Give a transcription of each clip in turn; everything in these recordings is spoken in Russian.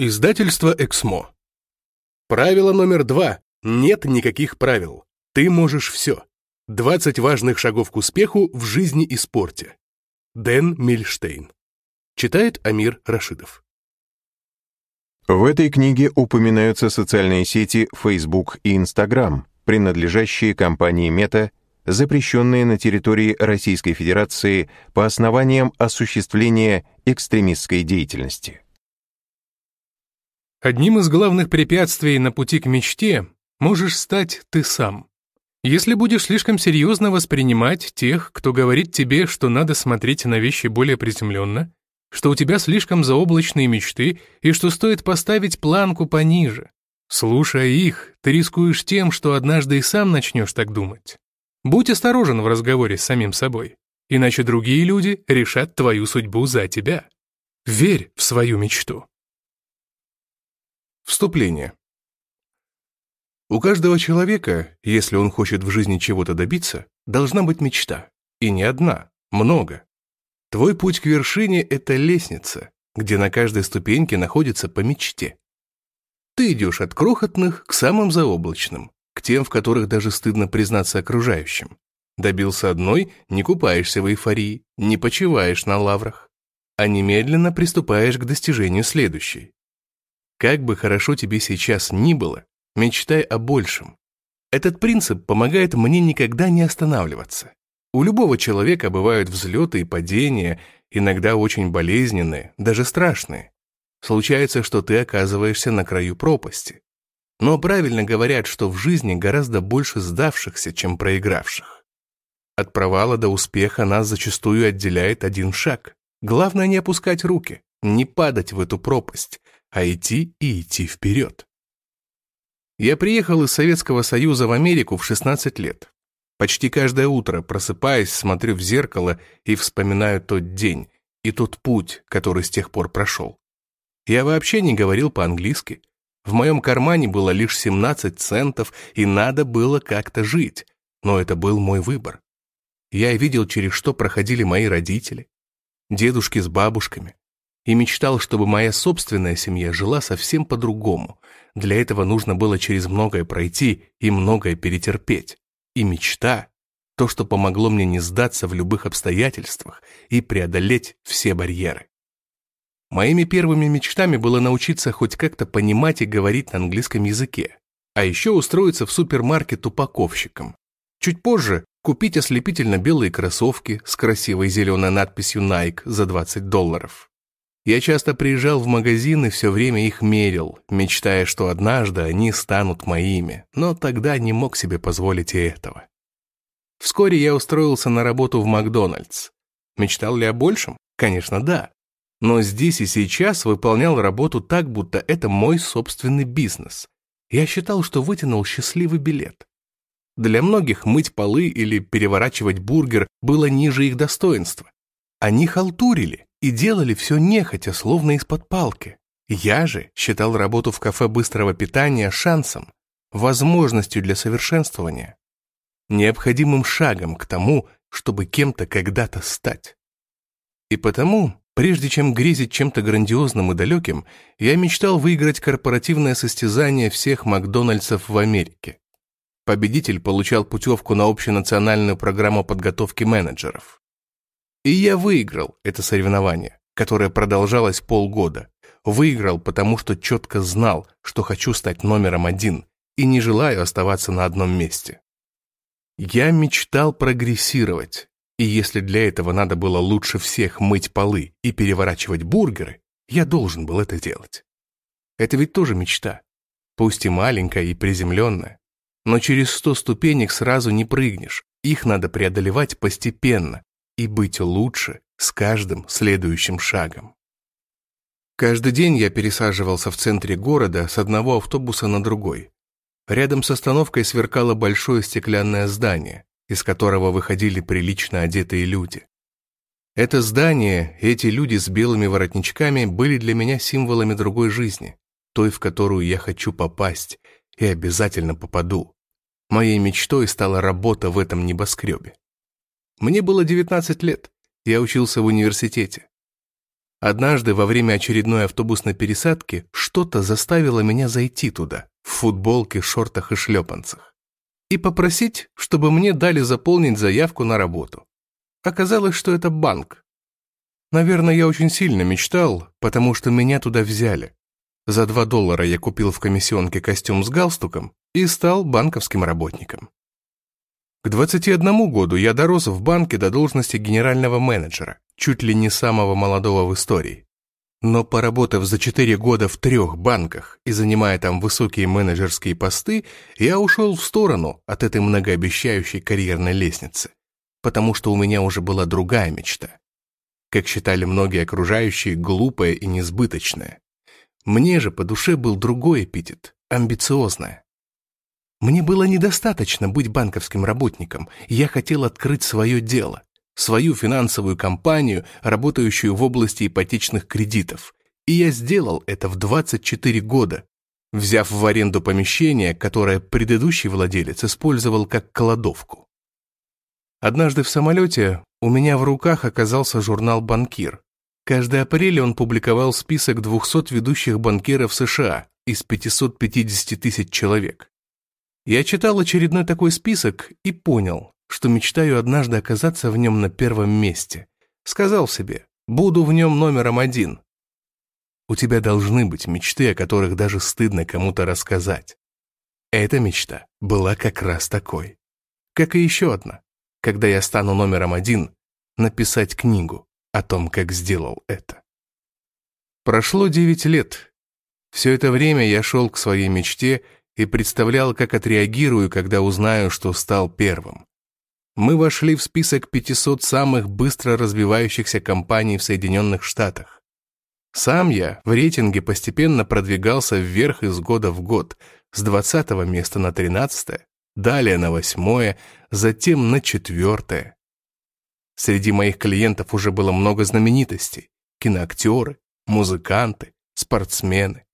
Издательство «Эксмо». Правило номер два. Нет никаких правил. Ты можешь все. 20 важных шагов к успеху в жизни и спорте. Дэн Мильштейн. Читает Амир Рашидов. В этой книге упоминаются социальные сети Facebook и Instagram, принадлежащие компании Meta, запрещенные на территории Российской Федерации по основаниям осуществления экстремистской деятельности. Одним из главных препятствий на пути к мечте можешь стать ты сам. Если будешь слишком серьезно воспринимать тех, кто говорит тебе, что надо смотреть на вещи более приземленно, что у тебя слишком заоблачные мечты и что стоит поставить планку пониже, слушая их, ты рискуешь тем, что однажды и сам начнешь так думать. Будь осторожен в разговоре с самим собой, иначе другие люди решат твою судьбу за тебя. Верь в свою мечту. Вступление. У каждого человека, если он хочет в жизни чего-то добиться, должна быть мечта. И не одна, много. Твой путь к вершине – это лестница, где на каждой ступеньке находится по мечте. Ты идешь от крохотных к самым заоблачным, к тем, в которых даже стыдно признаться окружающим. Добился одной – не купаешься в эйфории, не почиваешь на лаврах, а немедленно приступаешь к достижению следующей. Как бы хорошо тебе сейчас ни было, мечтай о большем. Этот принцип помогает мне никогда не останавливаться. У любого человека бывают взлеты и падения, иногда очень болезненные, даже страшные. Случается, что ты оказываешься на краю пропасти. Но правильно говорят, что в жизни гораздо больше сдавшихся, чем проигравших. От провала до успеха нас зачастую отделяет один шаг. Главное не опускать руки, не падать в эту пропасть, а идти и идти вперед. Я приехал из Советского Союза в Америку в 16 лет. Почти каждое утро, просыпаясь, смотрю в зеркало и вспоминаю тот день и тот путь, который с тех пор прошел. Я вообще не говорил по-английски. В моем кармане было лишь 17 центов, и надо было как-то жить. Но это был мой выбор. Я видел, через что проходили мои родители, дедушки с бабушками, и мечтал, чтобы моя собственная семья жила совсем по-другому. Для этого нужно было через многое пройти и многое перетерпеть. И мечта — то, что помогло мне не сдаться в любых обстоятельствах и преодолеть все барьеры. Моими первыми мечтами было научиться хоть как-то понимать и говорить на английском языке, а еще устроиться в супермаркет упаковщиком. Чуть позже купить ослепительно белые кроссовки с красивой зеленой надписью Nike за 20 долларов. Я часто приезжал в магазин и все время их мерил, мечтая, что однажды они станут моими, но тогда не мог себе позволить и этого. Вскоре я устроился на работу в Макдональдс. Мечтал ли о большем? Конечно, да. Но здесь и сейчас выполнял работу так, будто это мой собственный бизнес. Я считал, что вытянул счастливый билет. Для многих мыть полы или переворачивать бургер было ниже их достоинства. Они халтурили, и делали все нехотя, словно из-под палки. Я же считал работу в кафе быстрого питания шансом, возможностью для совершенствования, необходимым шагом к тому, чтобы кем-то когда-то стать. И потому, прежде чем грезить чем-то грандиозным и далеким, я мечтал выиграть корпоративное состязание всех Макдональдсов в Америке. Победитель получал путевку на общенациональную программу подготовки менеджеров. И я выиграл это соревнование, которое продолжалось полгода. Выиграл, потому что четко знал, что хочу стать номером один и не желаю оставаться на одном месте. Я мечтал прогрессировать, и если для этого надо было лучше всех мыть полы и переворачивать бургеры, я должен был это делать. Это ведь тоже мечта, пусть и маленькая и приземленная. Но через сто ступенек сразу не прыгнешь, их надо преодолевать постепенно, и быть лучше с каждым следующим шагом. Каждый день я пересаживался в центре города с одного автобуса на другой. Рядом с остановкой сверкало большое стеклянное здание, из которого выходили прилично одетые люди. Это здание, эти люди с белыми воротничками были для меня символами другой жизни, той, в которую я хочу попасть, и обязательно попаду. Моей мечтой стала работа в этом небоскребе. Мне было 19 лет, я учился в университете. Однажды во время очередной автобусной пересадки что-то заставило меня зайти туда, в футболке, шортах и шлепанцах, и попросить, чтобы мне дали заполнить заявку на работу. Оказалось, что это банк. Наверное, я очень сильно мечтал, потому что меня туда взяли. За 2 доллара я купил в комиссионке костюм с галстуком и стал банковским работником. К 21 году я дорос в банке до должности генерального менеджера, чуть ли не самого молодого в истории. Но поработав за 4 года в трех банках и занимая там высокие менеджерские посты, я ушел в сторону от этой многообещающей карьерной лестницы, потому что у меня уже была другая мечта. Как считали многие окружающие, глупая и несбыточная. Мне же по душе был другой эпитет – амбициозная. Мне было недостаточно быть банковским работником, я хотел открыть свое дело, свою финансовую компанию, работающую в области ипотечных кредитов. И я сделал это в 24 года, взяв в аренду помещение, которое предыдущий владелец использовал как кладовку. Однажды в самолете у меня в руках оказался журнал «Банкир», Каждый апрель он публиковал список 200 ведущих банкиров США из 550 тысяч человек. Я читал очередной такой список и понял, что мечтаю однажды оказаться в нем на первом месте. Сказал себе, буду в нем номером один. У тебя должны быть мечты, о которых даже стыдно кому-то рассказать. Эта мечта была как раз такой. Как и еще одна. Когда я стану номером один, написать книгу о том, как сделал это. Прошло девять лет. Все это время я шел к своей мечте и представлял, как отреагирую, когда узнаю, что стал первым. Мы вошли в список 500 самых быстро развивающихся компаний в Соединенных Штатах. Сам я в рейтинге постепенно продвигался вверх из года в год, с 20 места на 13, далее на 8, затем на 4. Среди моих клиентов уже было много знаменитостей. Киноактеры, музыканты, спортсмены.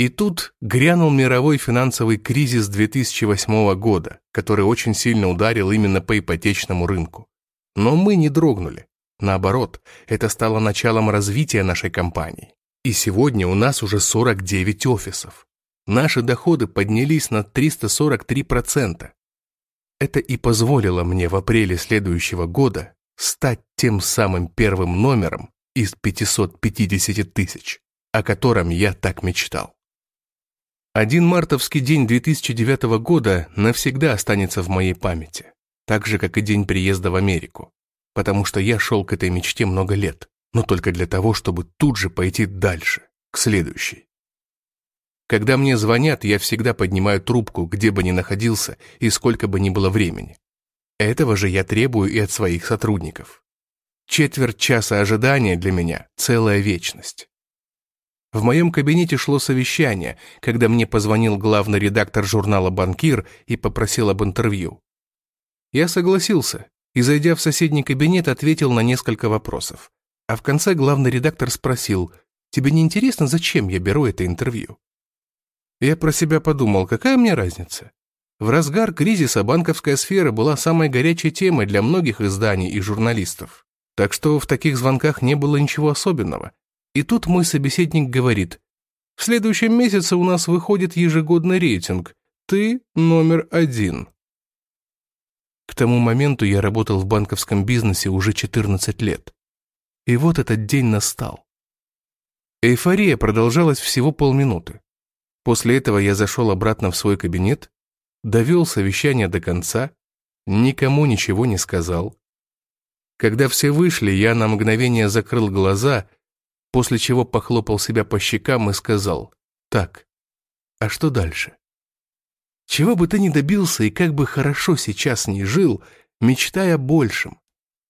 И тут грянул мировой финансовый кризис 2008 года, который очень сильно ударил именно по ипотечному рынку. Но мы не дрогнули. Наоборот, это стало началом развития нашей компании. И сегодня у нас уже 49 офисов. Наши доходы поднялись на 343%. Это и позволило мне в апреле следующего года стать тем самым первым номером из 550 тысяч, о котором я так мечтал. Один мартовский день 2009 года навсегда останется в моей памяти, так же, как и день приезда в Америку, потому что я шел к этой мечте много лет, но только для того, чтобы тут же пойти дальше, к следующей. Когда мне звонят, я всегда поднимаю трубку, где бы ни находился и сколько бы ни было времени. Этого же я требую и от своих сотрудников. Четверть часа ожидания для меня – целая вечность. В моем кабинете шло совещание, когда мне позвонил главный редактор журнала «Банкир» и попросил об интервью. Я согласился и, зайдя в соседний кабинет, ответил на несколько вопросов. А в конце главный редактор спросил, «Тебе не интересно, зачем я беру это интервью?» Я про себя подумал, какая мне разница? В разгар кризиса банковская сфера была самой горячей темой для многих изданий и журналистов. Так что в таких звонках не было ничего особенного. И тут мой собеседник говорит, «В следующем месяце у нас выходит ежегодный рейтинг. Ты номер один». К тому моменту я работал в банковском бизнесе уже 14 лет. И вот этот день настал. Эйфория продолжалась всего полминуты. После этого я зашел обратно в свой кабинет, довел совещание до конца, никому ничего не сказал. Когда все вышли, я на мгновение закрыл глаза, после чего похлопал себя по щекам и сказал, «Так, а что дальше?» Чего бы ты ни добился и как бы хорошо сейчас ни жил, мечтай о большем.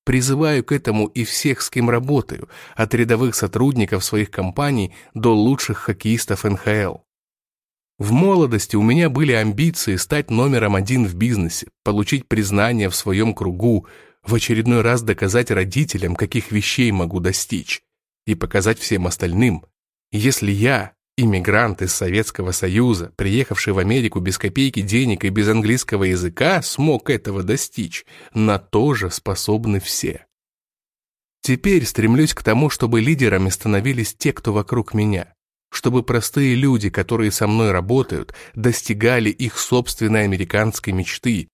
Призываю к этому и всех, с кем работаю, от рядовых сотрудников своих компаний до лучших хоккеистов НХЛ. В молодости у меня были амбиции стать номером один в бизнесе, получить признание в своем кругу, в очередной раз доказать родителям, каких вещей могу достичь, и показать всем остальным. Если я, иммигрант из Советского Союза, приехавший в Америку без копейки денег и без английского языка, смог этого достичь, на то же способны все. Теперь стремлюсь к тому, чтобы лидерами становились те, кто вокруг меня. Чтобы простые люди, которые со мной работают, достигали их собственной американской мечты.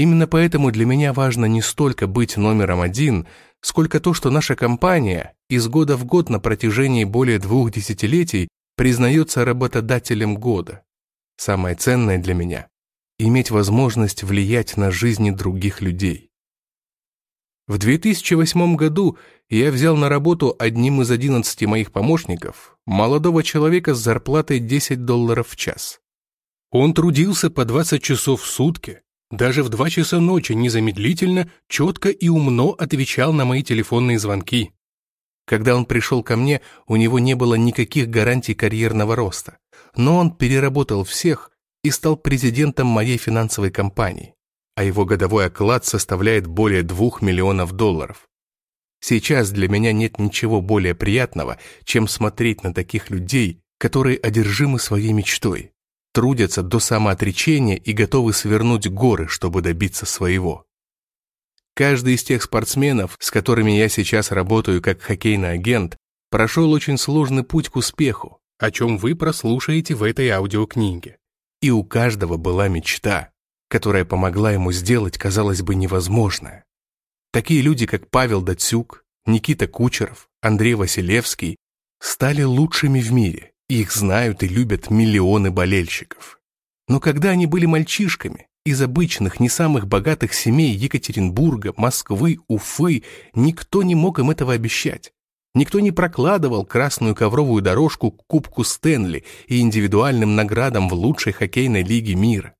Именно поэтому для меня важно не столько быть номером один, сколько то, что наша компания из года в год на протяжении более двух десятилетий признается работодателем года. Самое ценное для меня – иметь возможность влиять на жизни других людей. В 2008 году я взял на работу одним из 11 моих помощников молодого человека с зарплатой 10 долларов в час. Он трудился по 20 часов в сутки, даже в 2 часа ночи незамедлительно, четко и умно отвечал на мои телефонные звонки. Когда он пришел ко мне, у него не было никаких гарантий карьерного роста, но он переработал всех и стал президентом моей финансовой компании, а его годовой оклад составляет более 2 миллионов долларов. Сейчас для меня нет ничего более приятного, чем смотреть на таких людей, которые одержимы своей мечтой, трудятся до самоотречения и готовы свернуть горы, чтобы добиться своего. Каждый из тех спортсменов, с которыми я сейчас работаю как хоккейный агент, прошел очень сложный путь к успеху, о чем вы прослушаете в этой аудиокниге. И у каждого была мечта, которая помогла ему сделать, казалось бы, невозможное. Такие люди, как Павел Датсюк, Никита Кучеров, Андрей Василевский, стали лучшими в мире, их знают и любят миллионы болельщиков. Но когда они были мальчишками, из обычных, не самых богатых семей Екатеринбурга, Москвы, Уфы никто не мог им этого обещать. Никто не прокладывал красную ковровую дорожку к Кубку Стэнли и индивидуальным наградам в лучшей хоккейной лиге мира.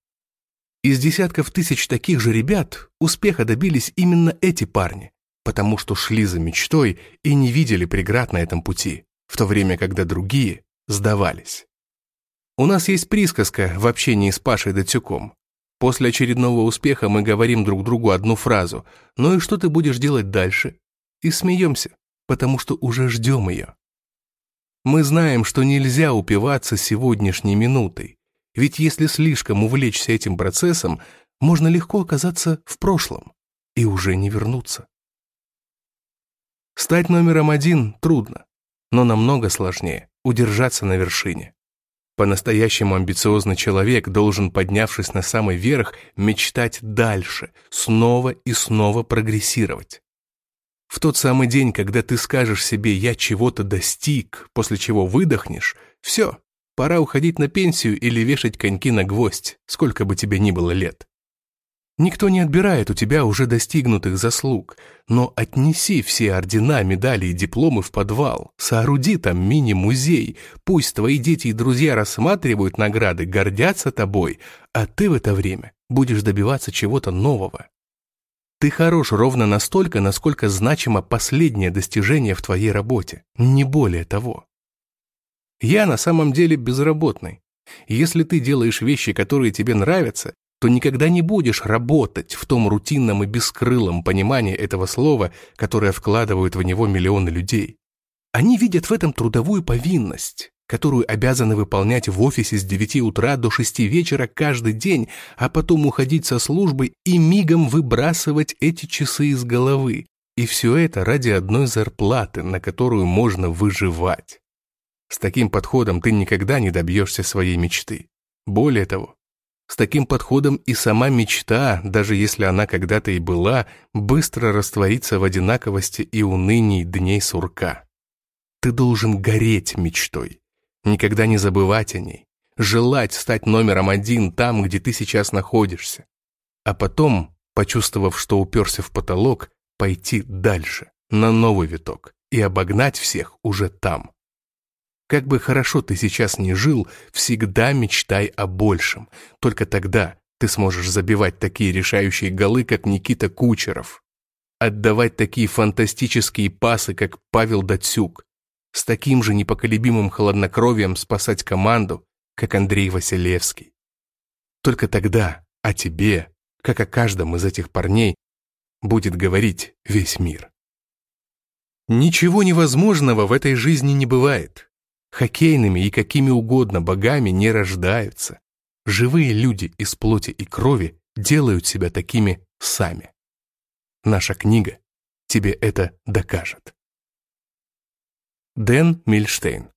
Из десятков тысяч таких же ребят успеха добились именно эти парни, потому что шли за мечтой и не видели преград на этом пути, в то время, когда другие сдавались. У нас есть присказка в общении с Пашей Датюком. После очередного успеха мы говорим друг другу одну фразу «Ну и что ты будешь делать дальше?» и смеемся, потому что уже ждем ее. Мы знаем, что нельзя упиваться сегодняшней минутой, ведь если слишком увлечься этим процессом, можно легко оказаться в прошлом и уже не вернуться. Стать номером один трудно, но намного сложнее удержаться на вершине. По-настоящему амбициозный человек должен, поднявшись на самый верх, мечтать дальше, снова и снова прогрессировать. В тот самый день, когда ты скажешь себе «я чего-то достиг», после чего выдохнешь, все, пора уходить на пенсию или вешать коньки на гвоздь, сколько бы тебе ни было лет. Никто не отбирает у тебя уже достигнутых заслуг, но отнеси все ордена, медали и дипломы в подвал, сооруди там мини-музей, пусть твои дети и друзья рассматривают награды, гордятся тобой, а ты в это время будешь добиваться чего-то нового. Ты хорош ровно настолько, насколько значимо последнее достижение в твоей работе, не более того. Я на самом деле безработный. Если ты делаешь вещи, которые тебе нравятся, то никогда не будешь работать в том рутинном и бескрылом понимании этого слова, которое вкладывают в него миллионы людей. Они видят в этом трудовую повинность, которую обязаны выполнять в офисе с 9 утра до 6 вечера каждый день, а потом уходить со службы и мигом выбрасывать эти часы из головы. И все это ради одной зарплаты, на которую можно выживать. С таким подходом ты никогда не добьешься своей мечты. Более того, с таким подходом и сама мечта, даже если она когда-то и была, быстро растворится в одинаковости и унынии дней сурка. Ты должен гореть мечтой, никогда не забывать о ней, желать стать номером один там, где ты сейчас находишься. А потом, почувствовав, что уперся в потолок, пойти дальше, на новый виток, и обогнать всех уже там. Как бы хорошо ты сейчас не жил, всегда мечтай о большем. Только тогда ты сможешь забивать такие решающие голы, как Никита Кучеров. Отдавать такие фантастические пасы, как Павел Датсюк. С таким же непоколебимым холоднокровием спасать команду, как Андрей Василевский. Только тогда о тебе, как о каждом из этих парней, будет говорить весь мир. Ничего невозможного в этой жизни не бывает. Хоккейными и какими угодно богами не рождаются. Живые люди из плоти и крови делают себя такими сами. Наша книга тебе это докажет. Дэн Мильштейн